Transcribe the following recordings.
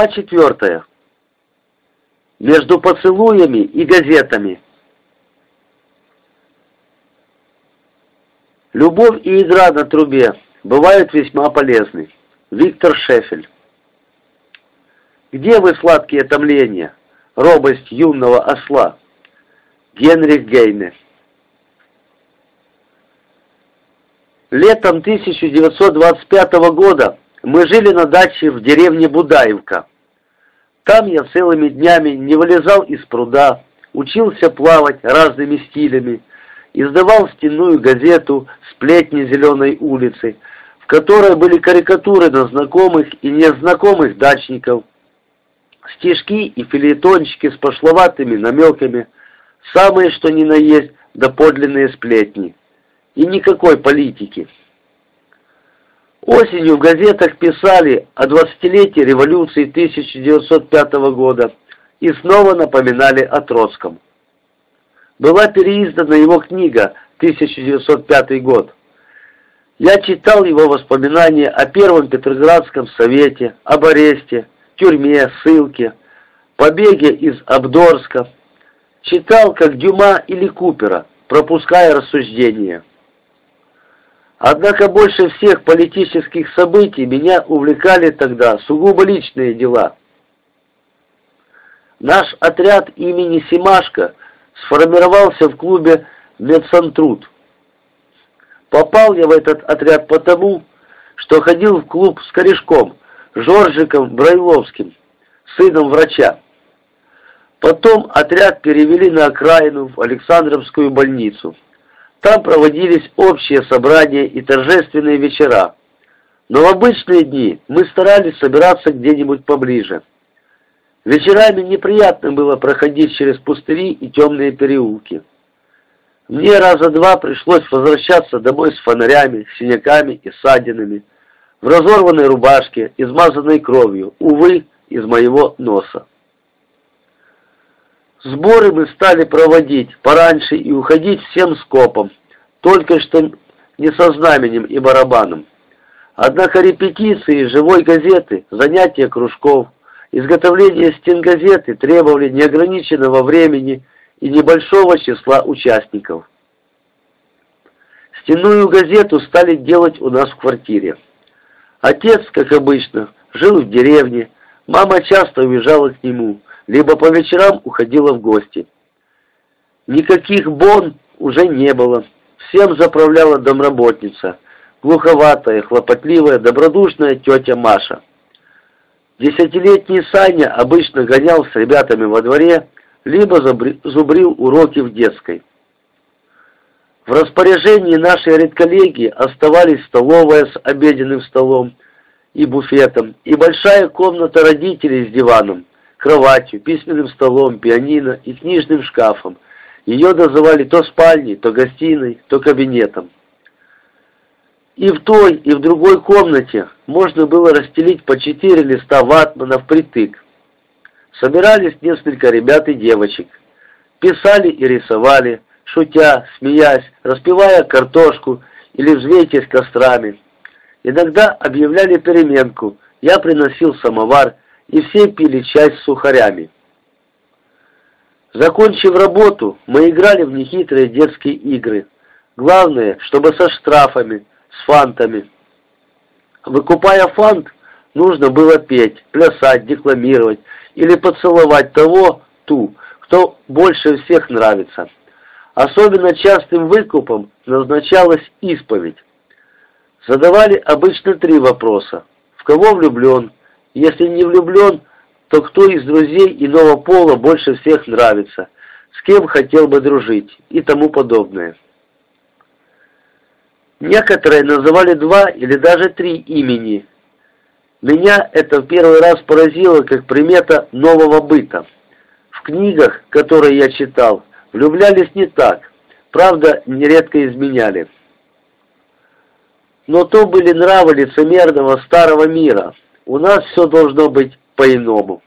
Глава четвертая. Между поцелуями и газетами. Любовь и игра на трубе бывают весьма полезны. Виктор Шефель. Где вы, сладкие томления, робость юного осла? Генрих Гейне. Летом 1925 года мы жили на даче в деревне Будаевка. Там я целыми днями не вылезал из пруда, учился плавать разными стилями, издавал стенную газету «Сплетни зеленой улицы», в которой были карикатуры на знакомых и незнакомых дачников, стишки и филетончики с пошловатыми намеками, самые что ни на есть доподлинные сплетни. И никакой политики. Осенью в газетах писали о 20-летии революции 1905 года и снова напоминали о Троцком. Была переиздана его книга 1905 год. Я читал его воспоминания о Первом Петроградском совете, об аресте, тюрьме, ссылке, побеге из Абдорска. Читал, как Дюма или Купера, пропуская рассуждения. Однако больше всех политических событий меня увлекали тогда сугубо личные дела. Наш отряд имени Симашко сформировался в клубе «Медсантруд». Попал я в этот отряд потому, что ходил в клуб с корешком, Жоржиком Брайловским, сыном врача. Потом отряд перевели на окраину в Александровскую больницу. Там проводились общие собрания и торжественные вечера. Но в обычные дни мы старались собираться где-нибудь поближе. Вечерами неприятно было проходить через пустыри и темные переулки. Мне раза два пришлось возвращаться домой с фонарями, синяками и ссадинами, в разорванной рубашке, измазанной кровью, увы, из моего носа. Сборы мы стали проводить пораньше и уходить всем скопом, только что не со знаменем и барабаном. Однако репетиции живой газеты, занятия кружков, изготовление стенгазеты требовали неограниченного времени и небольшого числа участников. Стенную газету стали делать у нас в квартире. Отец, как обычно, жил в деревне, мама часто уезжала к нему, либо по вечерам уходила в гости. Никаких бон уже не было. Всем заправляла домработница, глуховатая, хлопотливая, добродушная тетя Маша. Десятилетний Саня обычно гонял с ребятами во дворе, либо зубрил уроки в детской. В распоряжении нашей редколлегии оставались столовая с обеденным столом и буфетом, и большая комната родителей с диваном, кроватью, письменным столом, пианино и книжным шкафом. Ее называли то спальней, то гостиной, то кабинетом. И в той, и в другой комнате можно было расстелить по четыре листа ватмана впритык. Собирались несколько ребят и девочек. Писали и рисовали, шутя, смеясь, распевая картошку или взвейтесь кострами. Иногда объявляли переменку, я приносил самовар, и все пили чай с сухарями. Закончив работу, мы играли в нехитрые детские игры. Главное, чтобы со штрафами, с фантами. Выкупая фант, нужно было петь, плясать, декламировать или поцеловать того, ту, кто больше всех нравится. Особенно частым выкупом назначалась исповедь. Задавали обычно три вопроса. В кого влюблен? Если не влюблен, то кто из друзей иного пола больше всех нравится, с кем хотел бы дружить и тому подобное. Некоторые называли два или даже три имени. Меня это в первый раз поразило как примета нового быта. В книгах, которые я читал, Влюблялись не так, правда, нередко изменяли. Но то были нравы лицемерного старого мира. У нас все должно быть по-иному.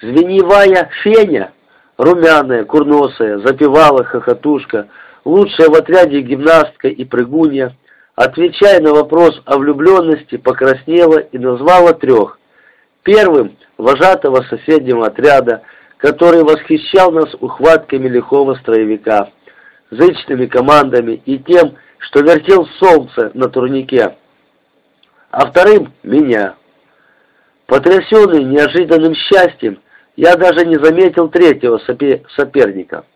Звеневая феня, румяная, курносая, запевала хохотушка, лучшая в отряде гимнастка и прыгунья, отвечая на вопрос о влюбленности, покраснела и назвала трех Первым – вожатого соседнего отряда, который восхищал нас ухватками лихого строевика, зычными командами и тем, что вертел солнце на турнике. А вторым – меня. Потрясенный неожиданным счастьем, я даже не заметил третьего соперника.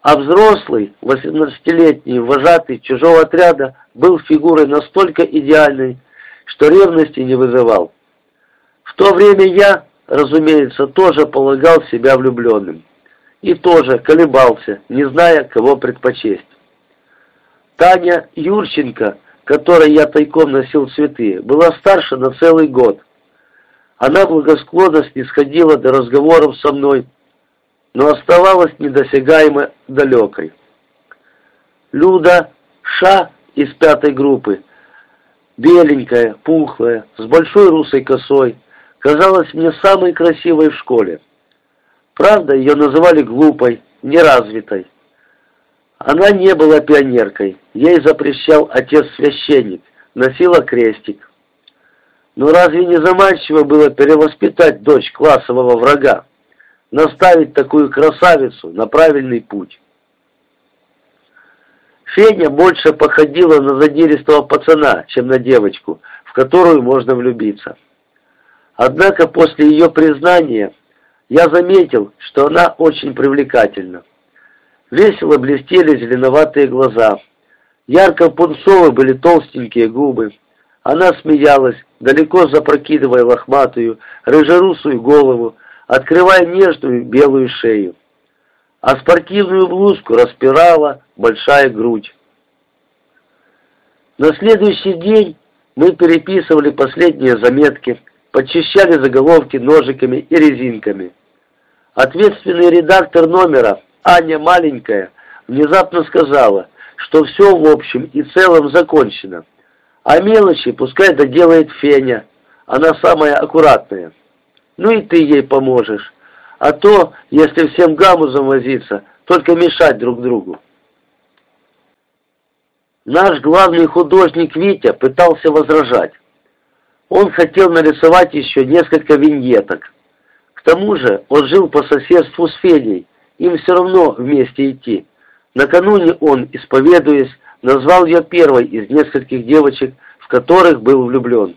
А взрослый, 18-летний вожатый чужого отряда был фигурой настолько идеальной, что ревности не вызывал. В то время я, разумеется, тоже полагал себя влюбленным. И тоже колебался, не зная, кого предпочесть. Таня Юрченко, которой я тайком носил цветы, была старше на целый год. Она благосклонно снисходила до разговоров со мной, но оставалась недосягаемо далекой. Люда Ша из пятой группы, беленькая, пухлая, с большой русой косой, казалась мне самой красивой в школе. Правда, ее называли глупой, неразвитой. Она не была пионеркой, ей запрещал отец-священник, носила крестик. Но разве не заманчиво было перевоспитать дочь классового врага, наставить такую красавицу на правильный путь? Феня больше походила на задиристого пацана, чем на девочку, в которую можно влюбиться. Однако после ее признания я заметил, что она очень привлекательна. Весело блестели зеленоватые глаза, ярко-пунцовые были толстенькие губы, она смеялась, далеко запрокидывая лохматую, рыжерусую голову, открывая нежную белую шею. А спортивную блузку распирала большая грудь. На следующий день мы переписывали последние заметки, подчищали заголовки ножиками и резинками. Ответственный редактор номера, Аня Маленькая, внезапно сказала, что все в общем и целом закончено. А мелочи пускай доделает Феня, она самая аккуратная. Ну и ты ей поможешь. А то, если всем гамузом возиться, только мешать друг другу. Наш главный художник Витя пытался возражать. Он хотел нарисовать еще несколько виньеток. К тому же он жил по соседству с Федей, им все равно вместе идти. Накануне он, исповедуясь, назвал ее первой из нескольких девочек, в которых был влюблен.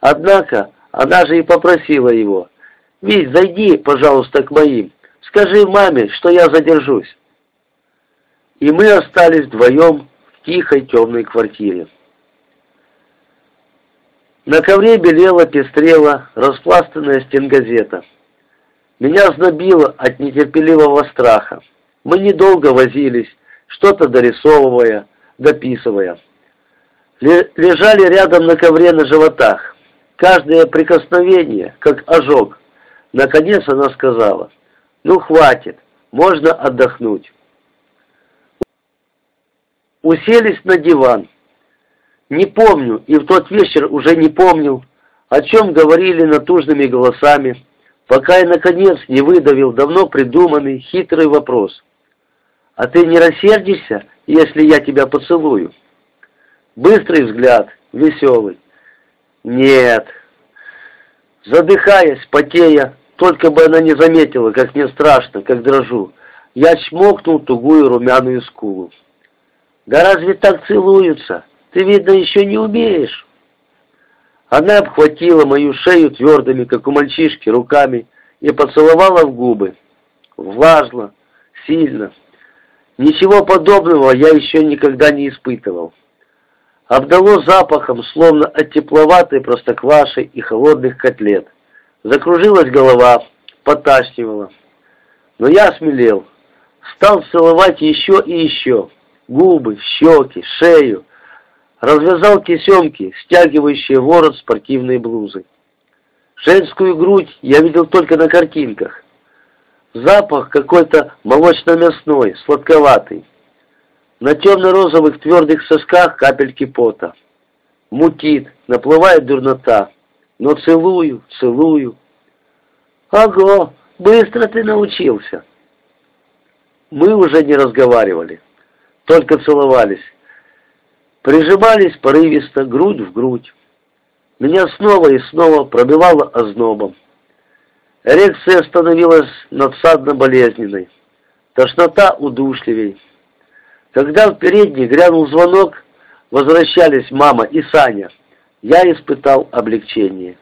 Однако она же и попросила его, «Вить, зайди, пожалуйста, к моим, скажи маме, что я задержусь». И мы остались вдвоем в тихой темной квартире. На ковре белела, пестрела распластанная стенгазета. Меня знобило от нетерпеливого страха. Мы недолго возились, что-то дорисовывая, дописывая. Лежали рядом на ковре на животах. Каждое прикосновение, как ожог. Наконец она сказала, «Ну, хватит, можно отдохнуть». Уселись на диван. Не помню, и в тот вечер уже не помнил, о чем говорили натужными голосами, пока я, наконец, не выдавил давно придуманный хитрый вопрос. «А ты не рассердишься, если я тебя поцелую?» Быстрый взгляд, веселый. «Нет». Задыхаясь, потея, только бы она не заметила, как мне страшно, как дрожу, я чмокнул тугую румяную скулу. «Да разве так целуются? Ты, видно, еще не умеешь». Она обхватила мою шею твердыми, как у мальчишки, руками и поцеловала в губы. Влажно, сильно. Ничего подобного я еще никогда не испытывал. Обдало запахом, словно от тепловатой простокваши и холодных котлет. Закружилась голова, поташнивала. Но я осмелел. Стал целовать еще и еще. Губы, щеки, шею развязал тесемки, стягивающие ворот спортивной блузы. Женскую грудь я видел только на картинках. Запах какой-то молочно-мясной, сладковатый. На темно-розовых твердых сосках капельки пота. Мутит, наплывает дурнота. Но целую, целую. Ого, быстро ты научился. Мы уже не разговаривали, только целовались. Прижимались порывисто, грудь в грудь. Меня снова и снова пробивало ознобом. Эрекция становилась надсадно-болезненной. Тошнота удушливей. Когда в передней грянул звонок, возвращались мама и Саня. Я испытал облегчение.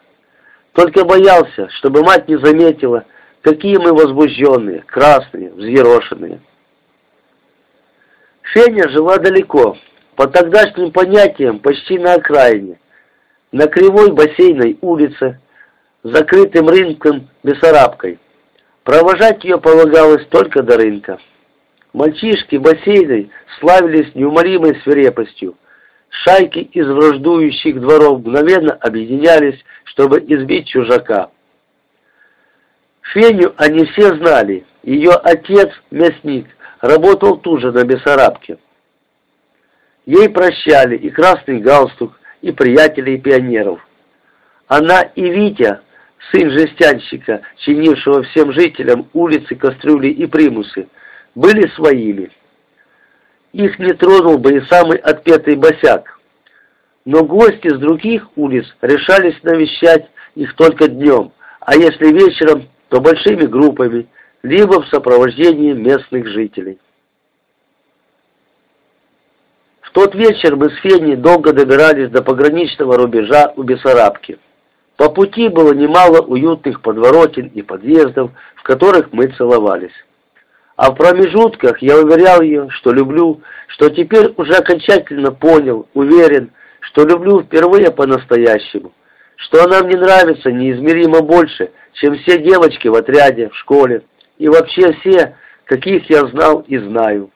Только боялся, чтобы мать не заметила, какие мы возбужденные, красные, взъерошенные. Феня жила далеко, по тогдашним понятиям почти на окраине, на кривой бассейной улице, закрытым рынком Бессарабкой. Провожать ее полагалось только до рынка. Мальчишки бассейной славились неуморимой свирепостью. Шайки из враждующих дворов мгновенно объединялись, чтобы избить чужака. Феню они все знали. Ее отец, мясник, работал тут же на Бессарабке. Ей прощали и красный галстук, и приятелей пионеров. Она и Витя, сын жестянщика, чинившего всем жителям улицы, кастрюли и примусы, были своими. Их не тронул бы и самый отпетый босяк. Но гости с других улиц решались навещать их только днем, а если вечером, то большими группами, либо в сопровождении местных жителей. Тот вечер мы с Феней долго добирались до пограничного рубежа у Бессарабки. По пути было немало уютных подворотен и подъездов, в которых мы целовались. А в промежутках я уверял ее, что люблю, что теперь уже окончательно понял, уверен, что люблю впервые по-настоящему, что она мне нравится неизмеримо больше, чем все девочки в отряде, в школе, и вообще все, каких я знал и знаю.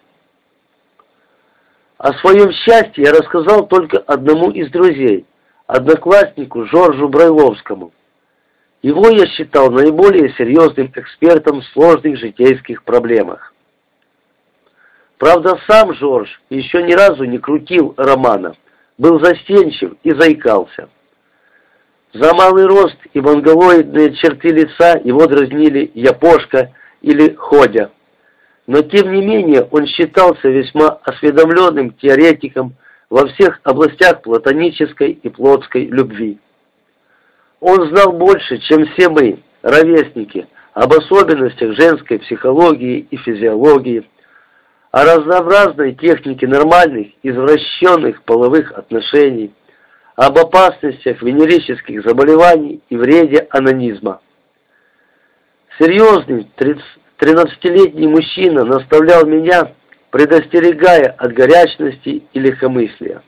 О своем счастье я рассказал только одному из друзей, однокласснику Жоржу Брайловскому. Его я считал наиболее серьезным экспертом в сложных житейских проблемах. Правда, сам Жорж еще ни разу не крутил романа, был застенчив и заикался. За малый рост и монголоидные черты лица его дразнили «Япошка» или «Ходя» но тем не менее он считался весьма осведомленным теоретиком во всех областях платонической и плотской любви. Он знал больше, чем все мы, ровесники, об особенностях женской психологии и физиологии, о разнообразной технике нормальных, извращенных половых отношений, об опасностях венерических заболеваний и вреде анонизма. Серьезный Тринадцатилетний мужчина наставлял меня, предостерегая от горячности и легкомыслия.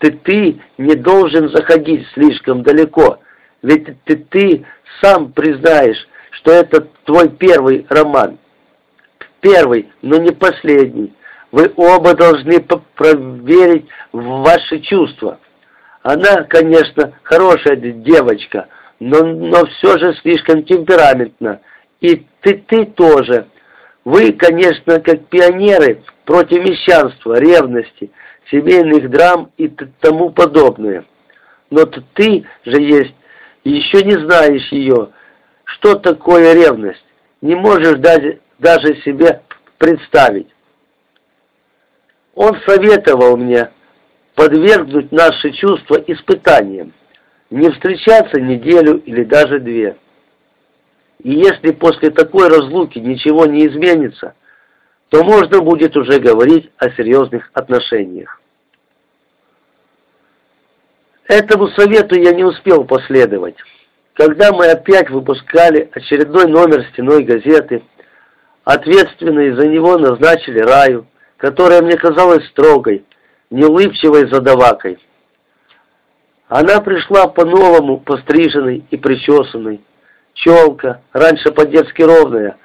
Ты, ты не должен заходить слишком далеко, ведь ты, ты сам признаешь, что это твой первый роман. Первый, но не последний. Вы оба должны проверить ваши чувства. Она, конечно, хорошая девочка, но, но все же слишком темпераментна, и ты, ты тоже. Вы, конечно, как пионеры против мещанства, ревности, семейных драм и тому подобное. Но ты же есть, еще не знаешь ее. Что такое ревность? Не можешь даже, даже себе представить. Он советовал мне подвергнуть наши чувства испытаниям, не встречаться неделю или даже две. И если после такой разлуки ничего не изменится, то можно будет уже говорить о серьезных отношениях. Этому совету я не успел последовать. Когда мы опять выпускали очередной номер стеной газеты, ответственные за него назначили Раю, которая мне казалась строгой, неулыбчивой задавакой. Она пришла по-новому постриженной и причесанной, Челка, раньше по-детски ровная,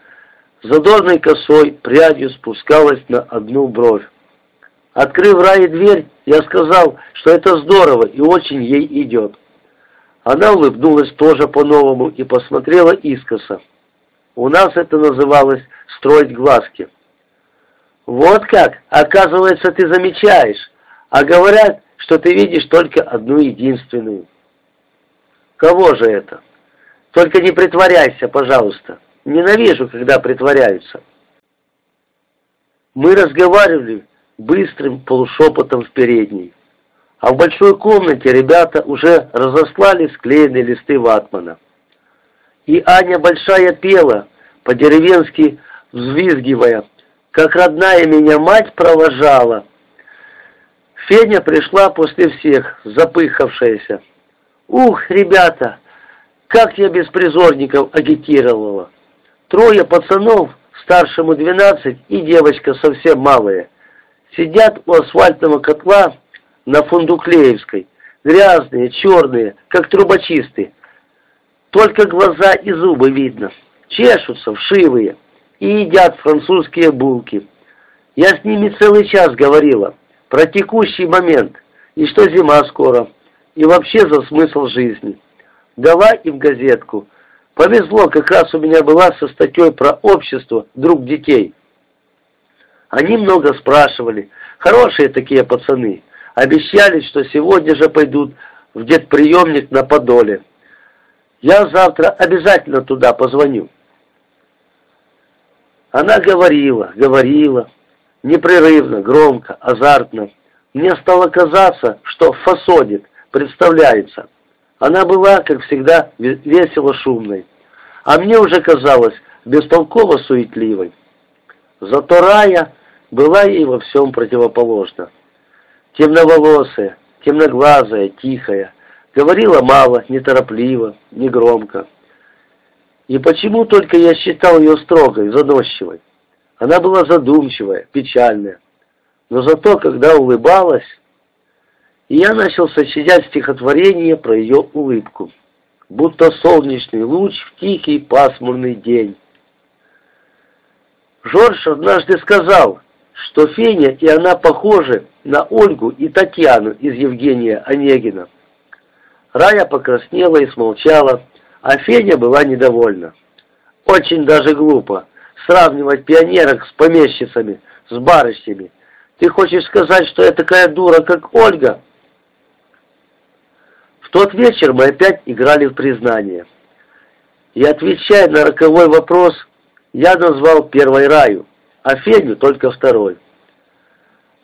задорной косой прядью спускалась на одну бровь. Открыв Рае дверь, я сказал, что это здорово и очень ей идет. Она улыбнулась тоже по-новому и посмотрела искоса. У нас это называлось «строить глазки». «Вот как! Оказывается, ты замечаешь, а говорят, что ты видишь только одну единственную». «Кого же это?» Только не притворяйся, пожалуйста. Ненавижу, когда притворяются. Мы разговаривали быстрым полушепотом в передней. а в большой комнате ребята уже разослали склеенные листы ватмана. И Аня Большая пела, по-деревенски взвизгивая, как родная меня мать провожала. Феня пришла после всех, запыхавшаяся. «Ух, ребята, как я беспризорников агитировала! Трое пацанов, старшему двенадцать и девочка совсем малая, сидят у асфальтного котла на Фундуклеевской, грязные, черные, как трубочисты. Только глаза и зубы видно, чешутся, вшивые, и едят французские булки. Я с ними целый час говорила про текущий момент, и что зима скоро, и вообще за смысл жизни. Дала им газетку. Повезло, как раз у меня была со статьей про общество друг детей. Они много спрашивали, хорошие такие пацаны. Обещали, что сегодня же пойдут в детприемник на Подоле. Я завтра обязательно туда позвоню. Она говорила, говорила, непрерывно, громко, азартно. Мне стало казаться, что фасодит, представляется. Она была, как всегда, весело шумной. А мне уже казалось бестолково суетливой. Зато Рая была ей во всем противоположна темноволосая, темноглазая, тихая, говорила мало, неторопливо, негромко. И почему только я считал ее строгой, заносчивой? Она была задумчивая, печальная. Но зато, когда улыбалась, и я начал сочинять стихотворение про ее улыбку, будто солнечный луч в тихий пасмурный день. Жорж однажды сказал, что Феня и она похожи на Ольгу и Татьяну из Евгения Онегина. Рая покраснела и смолчала, а Феня была недовольна. Очень даже глупо сравнивать пионерок с помещицами, с барышнями. Ты хочешь сказать, что я такая дура, как Ольга? Тот вечер мы опять играли в признание. И отвечая на роковой вопрос, я назвал первой Раю а Феню только второй.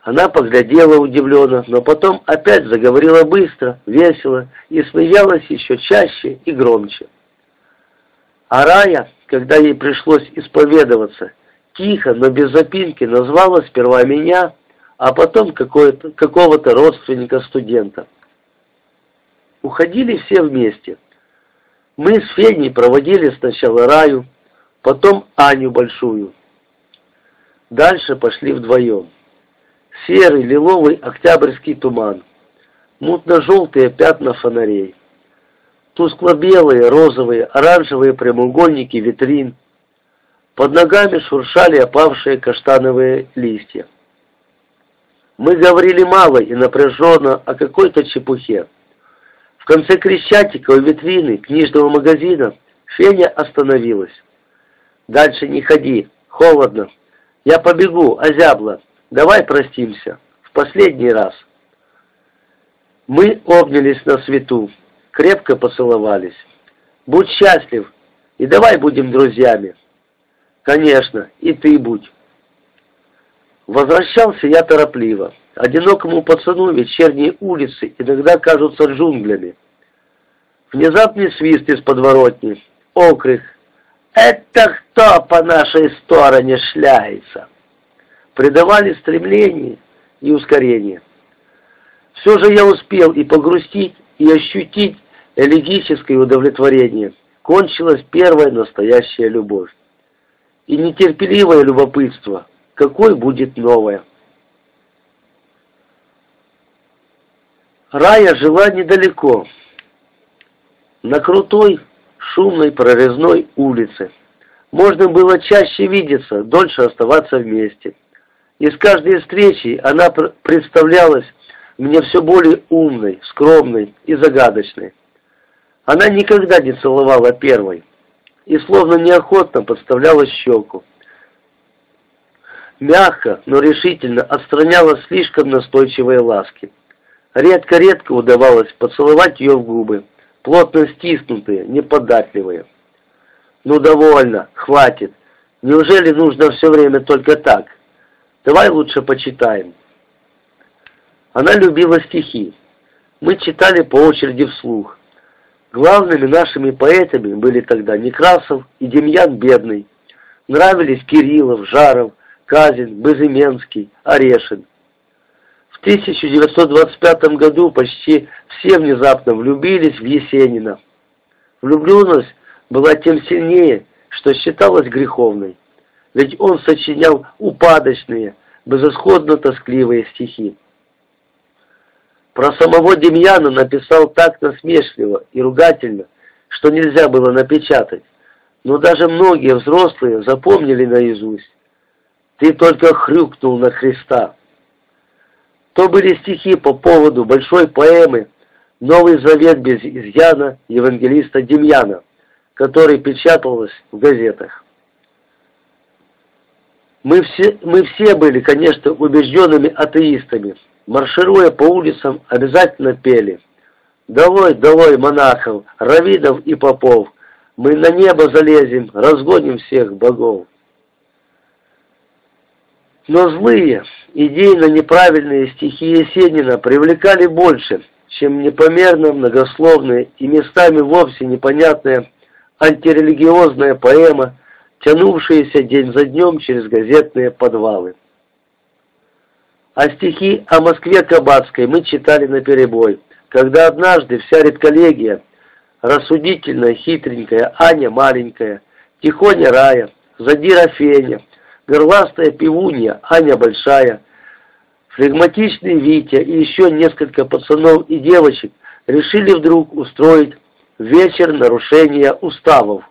Она поглядела удивленно, но потом опять заговорила быстро, весело и смеялась еще чаще и громче. А Рая, когда ей пришлось исповедоваться, тихо, но без запинки назвала сперва меня, а потом какого-то родственника студента. Уходили все вместе. Мы с Феней проводили сначала Раю, потом Аню Большую. Дальше пошли вдвоем. Серый, лиловый октябрьский туман. Мутно-желтые пятна фонарей. Тускло-белые, розовые, оранжевые прямоугольники витрин. Под ногами шуршали опавшие каштановые листья. Мы говорили мало и напряженно о какой-то чепухе. В конце Крещатика у витрины книжного магазина Феня остановилась. «Дальше не ходи, холодно», я побегу, озябла. Давай простимся. В последний раз. Мы обнялись на свету, крепко поцеловались. Будь счастлив, и давай будем друзьями. Конечно, и ты будь. Возвращался я торопливо. Одинокому пацану вечерние улицы иногда кажутся джунглями. Внезапный свист из подворотни, окрик, «Это кто по нашей стороне шляется?» Придавали стремление и ускорение. Все же я успел и погрустить, и ощутить элегическое удовлетворение. Кончилась первая настоящая любовь. И нетерпеливое любопытство, какой будет новая. Рая жила недалеко, на крутой, шумной прорезной улице. Можно было чаще видеться, дольше оставаться вместе. И с каждой встречей она представлялась мне все более умной, скромной и загадочной. Она никогда не целовала первой и словно неохотно подставляла щеку. Мягко, но решительно отстраняла слишком настойчивые ласки. Редко-редко удавалось поцеловать ее в губы, плотно стиснутые, неподатливые. Ну довольно, хватит. Неужели нужно все время только так? Давай лучше почитаем. Она любила стихи. мы читали по очереди вслух. Главными нашими поэтами были тогда Некрасов и Демьян Бедный. Нравились Кириллов, Жаров, Казин, Безыменский, Орешин. В 1925 году почти все внезапно влюбились в Есенина. Влюбленность была тем сильнее, что считалась греховной, ведь он сочинял упадочные, безысходно тоскливые стихи. Про самого Демьяна написал так насмешливо и ругательно, что нельзя было напечатать, но даже многие взрослые запомнили наизусть. «Ты только хрюкнул на Христа». То были стихи по поводу большой поэмы «Новый завет без изъяна» евангелиста Демьяна, который печаталась в газетах. Мы все, мы все были, конечно, убежденными атеистами. Маршируя по улицам, обязательно пели. «Долой, долой монахов, равидов и попов! Мы на небо залезем, разгоним всех богов!» Но злые, идейно неправильные стихи Есенина привлекали больше, чем непомерно многословные и местами вовсе непонятная антирелигиозная поэма тянувшиеся день за днем через газетные подвалы. А стихи о Москве Кабацкой мы читали наперебой, когда однажды вся редколлегия, рассудительная, хитренькая, Аня маленькая, Тихоня Рая, Задира Феня, горластая пивунья, Аня большая, флегматичный Витя и еще несколько пацанов и девочек решили вдруг устроить вечер нарушения уставов.